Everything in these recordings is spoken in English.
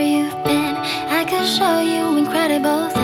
you've been. I could show you incredible things.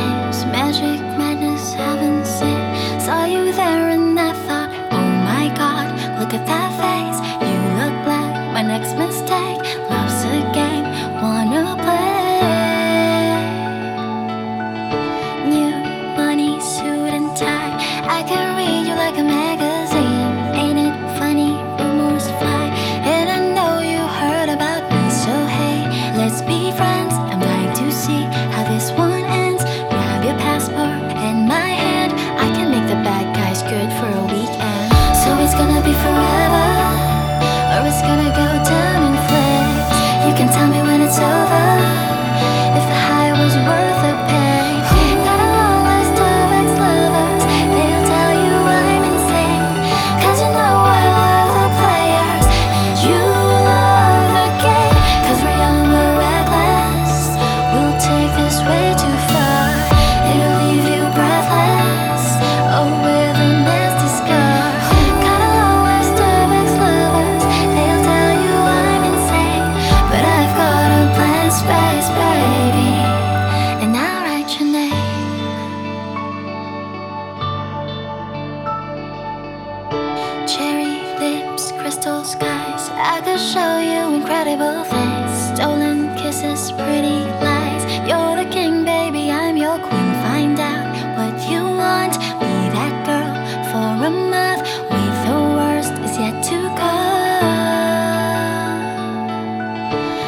skies. I could show you incredible things. Stolen kisses, pretty lies. You're the king, baby, I'm your queen. Find out what you want. Be that girl for a month. With the worst is yet to come.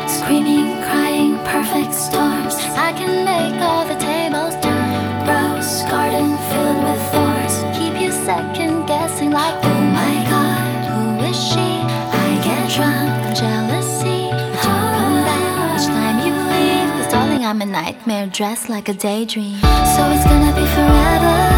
Screaming, crying, perfect storms. I can make all the tables turn. Rose garden filled with thorns. Keep you second guessing like. I'm a nightmare dressed like a daydream. So it's gonna be forever.